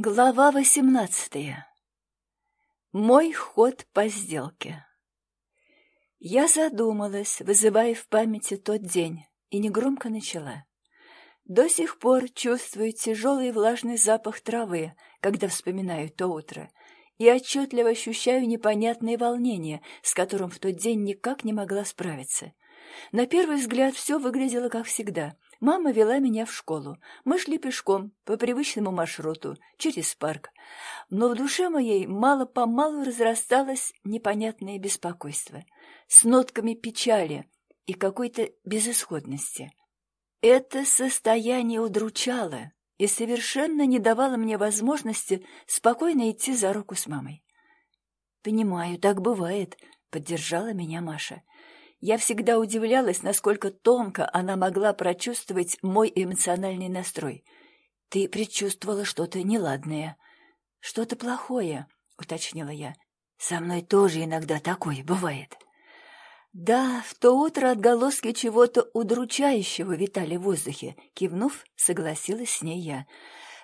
Глава восемнадцатая. Мой ход по сделке. Я задумалась, вызывая в памяти тот день, и негромко начала. До сих пор чувствую тяжелый влажный запах травы, когда вспоминаю то утро, и отчетливо ощущаю непонятное волнение, с которым в тот день никак не могла справиться. На первый взгляд все выглядело как всегда — Мама вела меня в школу. Мы шли пешком по привычному маршруту, через парк. Но в душе моей мало-помалу разрасталось непонятное беспокойство с нотками печали и какой-то безысходности. Это состояние удручало и совершенно не давало мне возможности спокойно идти за руку с мамой. «Понимаю, так бывает», — поддержала меня Маша. Я всегда удивлялась, насколько тонко она могла прочувствовать мой эмоциональный настрой. «Ты предчувствовала что-то неладное, что-то плохое», — уточнила я. «Со мной тоже иногда такое бывает». «Да, в то утро отголоски чего-то удручающего витали в воздухе», — кивнув, согласилась с ней я.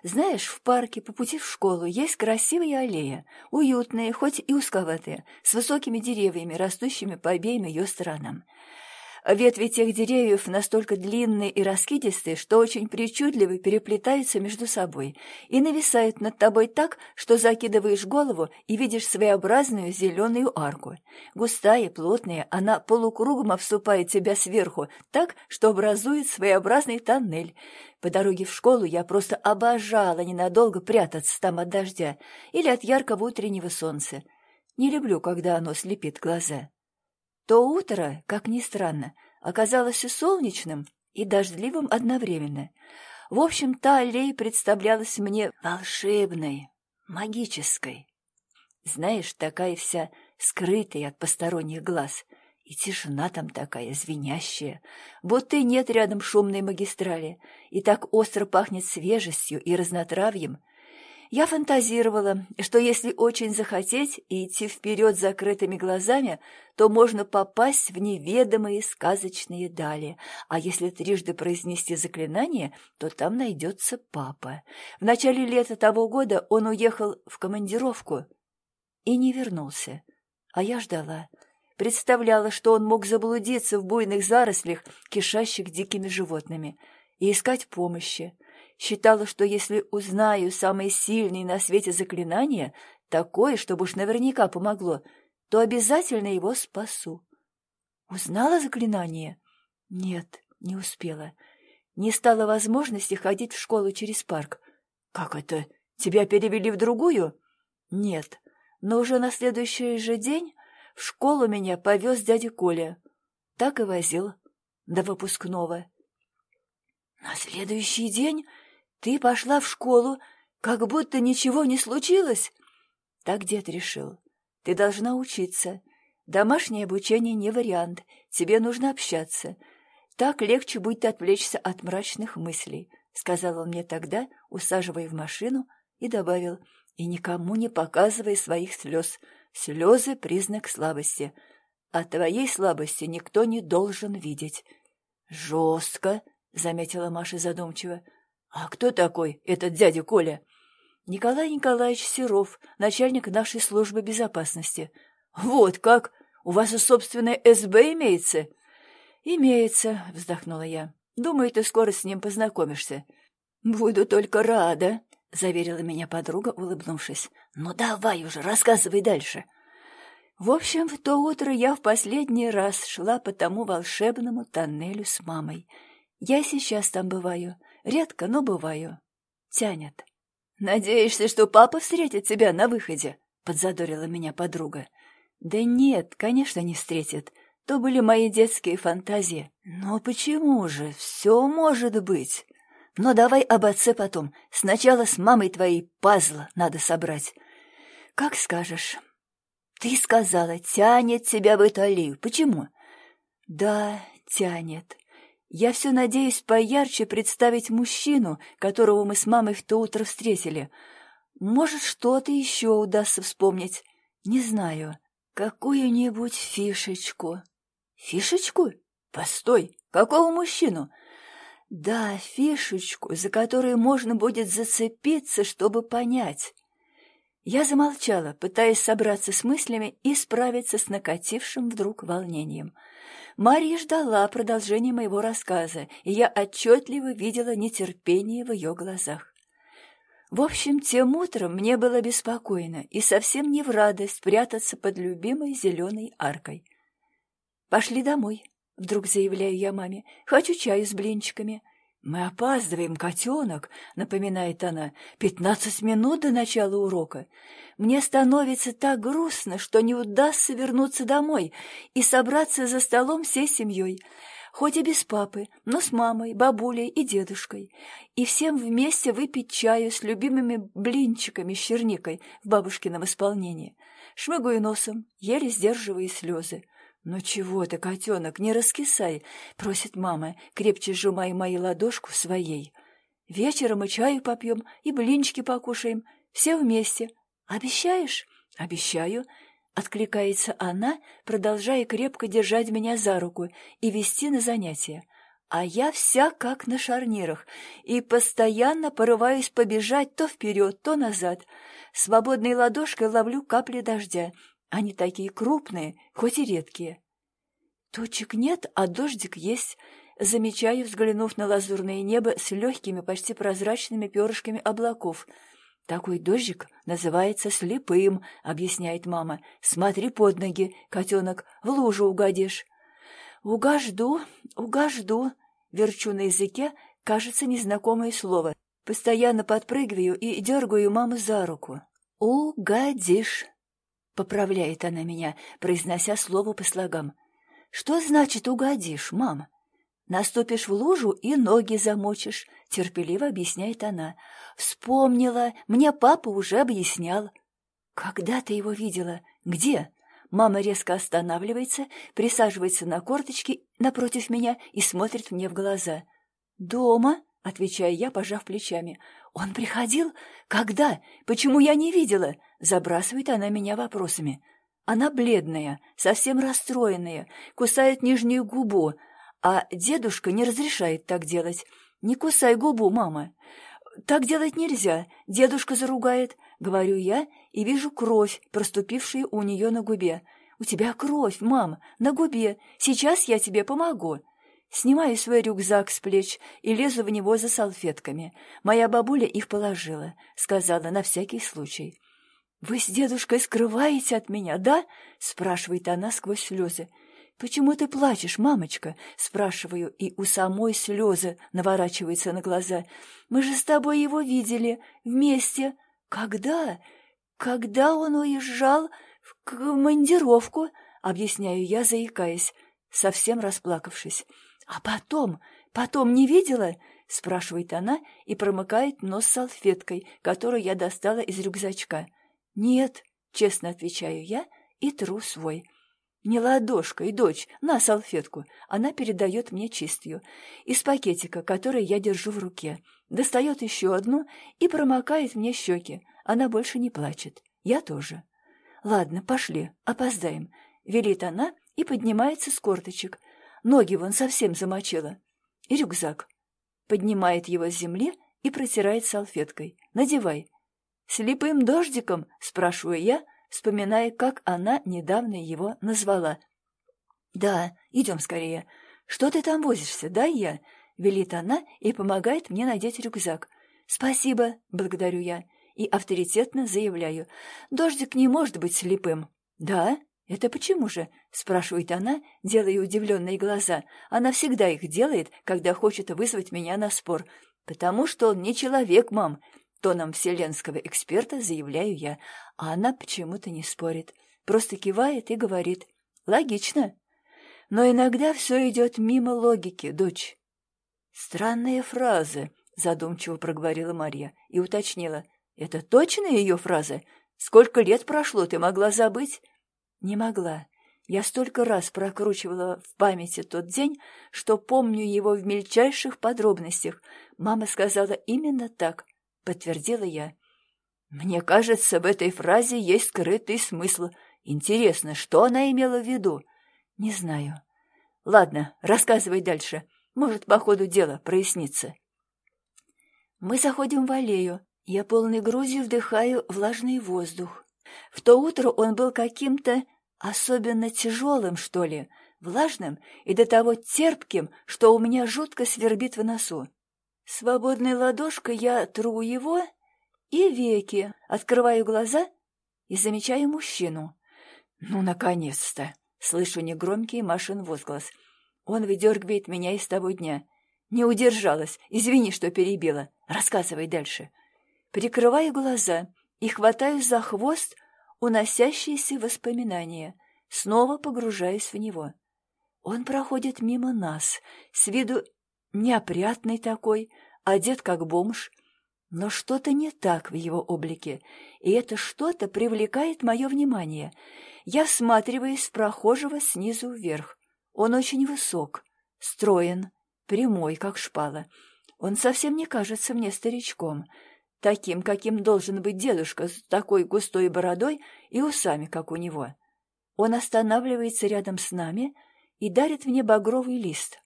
Знаешь, в парке по пути в школу есть красивые аллея, уютные, хоть и узковатые, с высокими деревьями, растущими по обеим ее сторонам. Ветви тех деревьев настолько длинные и раскидистые, что очень причудливо переплетаются между собой и нависают над тобой так, что закидываешь голову и видишь своеобразную зеленую арку. Густая, плотная, она полукругом обступает тебя сверху так, что образует своеобразный тоннель. По дороге в школу я просто обожала ненадолго прятаться там от дождя или от яркого утреннего солнца. Не люблю, когда оно слепит глаза. То утро, как ни странно, оказалось и солнечным, и дождливым одновременно. В общем, та аллея представлялась мне волшебной, магической. Знаешь, такая вся скрытая от посторонних глаз, и тишина там такая звенящая, будто и нет рядом шумной магистрали, и так остро пахнет свежестью и разнотравьем — я фантазировала, что если очень захотеть и идти вперед закрытыми глазами, то можно попасть в неведомые сказочные дали, а если трижды произнести заклинание, то там найдется папа. В начале лета того года он уехал в командировку и не вернулся, а я ждала. Представляла, что он мог заблудиться в буйных зарослях, кишащих дикими животными, и искать помощи. Считала, что если узнаю самое сильное на свете заклинание, такое, чтобы уж наверняка помогло, то обязательно его спасу. Узнала заклинание? Нет, не успела. Не стало возможности ходить в школу через парк. Как это? Тебя перевели в другую? Нет, но уже на следующий же день в школу меня повез дядя Коля. Так и возил до выпускного. На следующий день ты пошла в школу, как будто ничего не случилось? Так дед решил. Ты должна учиться. Домашнее обучение не вариант. Тебе нужно общаться. Так легче будет отвлечься от мрачных мыслей, сказал он мне тогда, усаживая в машину, и добавил, и никому не показывай своих слез. Слезы — признак слабости. А твоей слабости никто не должен видеть. Жестко, — заметила Маша задумчиво. «А кто такой этот дядя Коля?» «Николай Николаевич Серов, начальник нашей службы безопасности». «Вот как! У вас и собственная СБ имеется?» «Имеется», — вздохнула я. «Думаю, ты скоро с ним познакомишься». «Буду только рада», — заверила меня подруга, улыбнувшись. «Ну давай уже, рассказывай дальше». В общем, в то утро я в последний раз шла по тому волшебному тоннелю с мамой. Я сейчас там бываю. Редко, но бываю. Тянет. «Надеешься, что папа встретит тебя на выходе?» — подзадорила меня подруга. «Да нет, конечно, не встретит. То были мои детские фантазии. Но почему же? Все может быть. Но давай об отце потом. Сначала с мамой твоей пазл надо собрать. Как скажешь. Ты сказала, тянет тебя в Италию. Почему? Да, тянет. Я все надеюсь поярче представить мужчину, которого мы с мамой в то утро встретили. Может, что-то еще удастся вспомнить. Не знаю. Какую-нибудь фишечку. Фишечку? Постой, какого мужчину? Да, фишечку, за которую можно будет зацепиться, чтобы понять. Я замолчала, пытаясь собраться с мыслями и справиться с накатившим вдруг волнением. Марья ждала продолжения моего рассказа, и я отчетливо видела нетерпение в ее глазах. В общем, тем утром мне было беспокойно и совсем не в радость прятаться под любимой зеленой аркой. «Пошли домой», — вдруг заявляю я маме. «Хочу чаю с блинчиками». «Мы опаздываем, котенок», — напоминает она. «Пятнадцать минут до начала урока. Мне становится так грустно, что не удастся вернуться домой и собраться за столом всей семьей, хоть и без папы, но с мамой, бабулей и дедушкой, и всем вместе выпить чаю с любимыми блинчиками с черникой в бабушкином исполнении. Шмыгаю носом, еле сдерживая слезы. «Ну чего ты, котенок, не раскисай!» — просит мама, крепче сжимая мою ладошку своей. «Вечером мы чаю попьем и блинчики покушаем. Все вместе. Обещаешь?» «Обещаю», — откликается она, продолжая крепко держать меня за руку и вести на занятия. А я вся как на шарнирах и постоянно порываюсь побежать то вперед, то назад. Свободной ладошкой ловлю капли дождя — они такие крупные, хоть и редкие. Точек нет, а дождик есть. Замечаю, взглянув на лазурное небо с легкими, почти прозрачными перышками облаков. Такой дождик называется слепым, объясняет мама. Смотри под ноги, котенок, в лужу угодишь. Угожду, угожду, верчу на языке, кажется, незнакомое слово. Постоянно подпрыгиваю и дергаю маму за руку. Угодишь. Поправляет она меня, произнося слово по слогам. «Что значит угодишь, мама?» «Наступишь в лужу и ноги замочишь», — терпеливо объясняет она. «Вспомнила, мне папа уже объяснял». «Когда ты его видела? Где?» Мама резко останавливается, присаживается на корточки напротив меня и смотрит мне в глаза. «Дома?» — отвечаю я, пожав плечами. «Он приходил? Когда? Почему я не видела?» Забрасывает она меня вопросами. Она бледная, совсем расстроенная, кусает нижнюю губу, а дедушка не разрешает так делать. «Не кусай губу, мама!» «Так делать нельзя, дедушка заругает», — говорю я и вижу кровь, проступившую у нее на губе. «У тебя кровь, мам, на губе. Сейчас я тебе помогу». Снимаю свой рюкзак с плеч и лезу в него за салфетками. Моя бабуля их положила, сказала на всякий случай. «Вы с дедушкой скрываете от меня, да?» — спрашивает она сквозь слезы. «Почему ты плачешь, мамочка?» — спрашиваю, и у самой слезы наворачиваются на глаза. «Мы же с тобой его видели вместе. Когда? Когда он уезжал в командировку?» — объясняю я, заикаясь, совсем расплакавшись. «А потом? Потом не видела?» — спрашивает она и промыкает нос салфеткой, которую я достала из рюкзачка. «Нет», — честно отвечаю я и тру свой. «Не ладошкой, дочь, на салфетку». Она передает мне чистую. Из пакетика, который я держу в руке. Достает еще одну и промокает мне щеки. Она больше не плачет. Я тоже. «Ладно, пошли, опоздаем», — велит она и поднимается с корточек. Ноги вон совсем замочила. И рюкзак. Поднимает его с земли и протирает салфеткой. «Надевай». «Слепым дождиком?» — спрашиваю я, вспоминая, как она недавно его назвала. «Да, идем скорее. Что ты там возишься, дай я?» — велит она и помогает мне надеть рюкзак. «Спасибо», — благодарю я и авторитетно заявляю. «Дождик не может быть слепым». «Да? «Это почему же?» — спрашивает она, делая удивленные глаза. Она всегда их делает, когда хочет вызвать меня на спор. «Потому что он не человек, мам!» Тоном вселенского эксперта заявляю я, а она почему-то не спорит. Просто кивает и говорит. «Логично!» Но иногда все идет мимо логики, дочь. «Странные фразы», — задумчиво проговорила Марья и уточнила. «Это точно ее фраза? Сколько лет прошло, ты могла забыть?» Не могла. Я столько раз прокручивала в памяти тот день, что помню его в мельчайших подробностях. Мама сказала именно так, подтвердила я. Мне кажется, в этой фразе есть скрытый смысл. Интересно, что она имела в виду? Не знаю. Ладно, рассказывай дальше. Может, по ходу дела прояснится. Мы заходим в аллею. Я полной грудью вдыхаю влажный воздух. В то утро он был каким-то особенно тяжелым, что ли, влажным и до того терпким, что у меня жутко свербит в носу. Свободной ладошкой я тру его и веки, открываю глаза и замечаю мужчину. Ну, наконец-то! Слышу негромкий Машин возглас. Он выдергивает меня из того дня. Не удержалась. Извини, что перебила. Рассказывай дальше. Прикрываю глаза и хватаю за хвост уносящиеся воспоминания, снова погружаясь в него. Он проходит мимо нас, с виду неопрятный такой, одет как бомж, но что-то не так в его облике, и это что-то привлекает мое внимание. Я всматриваюсь в прохожего снизу вверх. Он очень высок, строен, прямой, как шпала. Он совсем не кажется мне старичком, таким, каким должен быть дедушка с такой густой бородой и усами, как у него. Он останавливается рядом с нами и дарит мне багровый лист.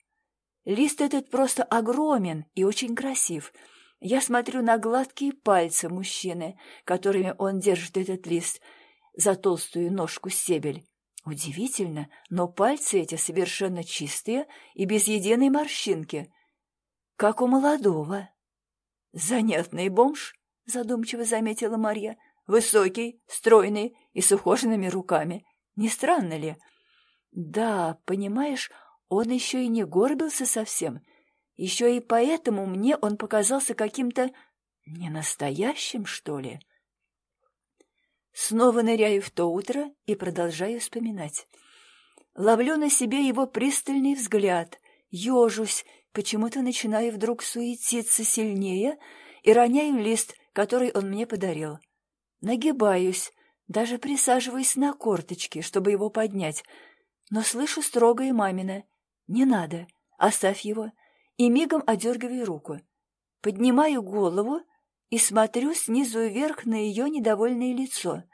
Лист этот просто огромен и очень красив. Я смотрю на гладкие пальцы мужчины, которыми он держит этот лист, за толстую ножку стебель. Удивительно, но пальцы эти совершенно чистые и без единой морщинки, как у молодого. «Занятный бомж», — задумчиво заметила Марья, — «высокий, стройный и с ухоженными руками. Не странно ли?» «Да, понимаешь, он еще и не горбился совсем. Еще и поэтому мне он показался каким-то ненастоящим, что ли». Снова ныряю в то утро и продолжаю вспоминать. Ловлю на себе его пристальный взгляд, ежусь, почему-то начинаю вдруг суетиться сильнее и роняю лист, который он мне подарил. Нагибаюсь, даже присаживаюсь на корточки, чтобы его поднять, но слышу строгое мамина «Не надо, оставь его», и мигом одергиваю руку. Поднимаю голову и смотрю снизу вверх на ее недовольное лицо.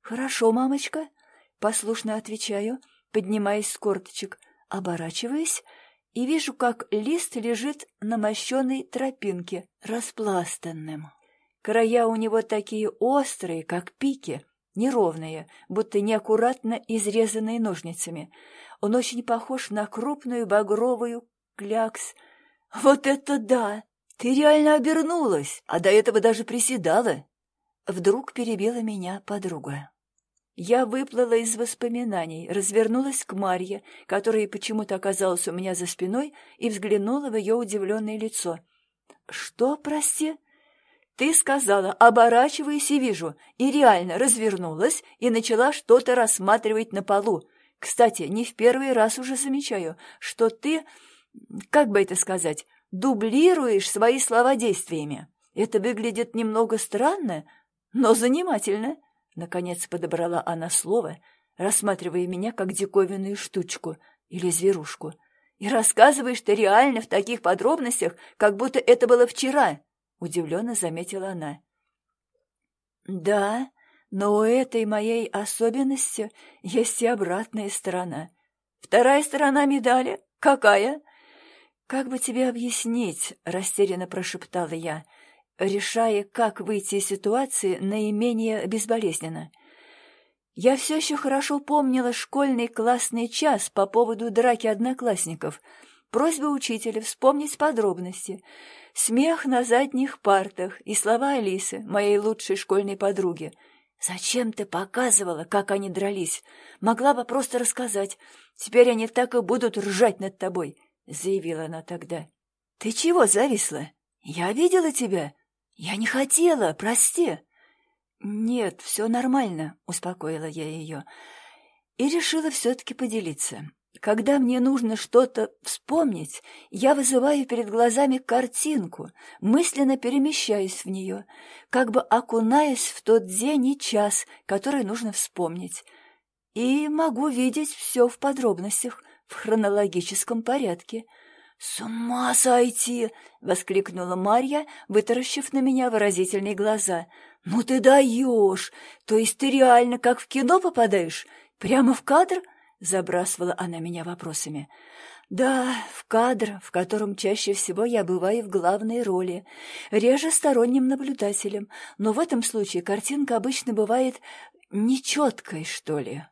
«Хорошо, мамочка», — послушно отвечаю, поднимаясь с корточек, оборачиваясь и вижу, как лист лежит на мощенной тропинке, распластанным. Края у него такие острые, как пики, неровные, будто неаккуратно изрезанные ножницами. Он очень похож на крупную багровую клякс. «Вот это да! Ты реально обернулась, а до этого даже приседала!» Вдруг перебила меня подруга. Я выплыла из воспоминаний, развернулась к Марье, которая почему-то оказалась у меня за спиной, и взглянула в ее удивленное лицо. «Что, прости?» «Ты сказала, оборачиваясь и вижу», и реально развернулась и начала что-то рассматривать на полу. Кстати, не в первый раз уже замечаю, что ты, как бы это сказать, дублируешь свои слова действиями. Это выглядит немного странно, но занимательно. Наконец подобрала она слово, рассматривая меня как диковинную штучку или зверушку. «И рассказываешь ты реально в таких подробностях, как будто это было вчера», — удивленно заметила она. «Да, но у этой моей особенности есть и обратная сторона. Вторая сторона медали? Какая?» «Как бы тебе объяснить?» — растерянно прошептала я решая, как выйти из ситуации наименее безболезненно. Я все еще хорошо помнила школьный классный час по поводу драки одноклассников, просьбы учителя вспомнить подробности, смех на задних партах и слова Алисы, моей лучшей школьной подруги. «Зачем ты показывала, как они дрались? Могла бы просто рассказать. Теперь они так и будут ржать над тобой», — заявила она тогда. «Ты чего зависла? Я видела тебя. «Я не хотела, прости!» «Нет, все нормально», — успокоила я ее. И решила все-таки поделиться. Когда мне нужно что-то вспомнить, я вызываю перед глазами картинку, мысленно перемещаюсь в нее, как бы окунаясь в тот день и час, который нужно вспомнить. И могу видеть все в подробностях, в хронологическом порядке — «С ума сойти!» — воскликнула Марья, вытаращив на меня выразительные глаза. «Ну ты даешь! То есть ты реально как в кино попадаешь? Прямо в кадр?» — забрасывала она меня вопросами. Да, в кадр, в котором чаще всего я бываю в главной роли, реже сторонним наблюдателем, но в этом случае картинка обычно бывает нечеткой, что ли.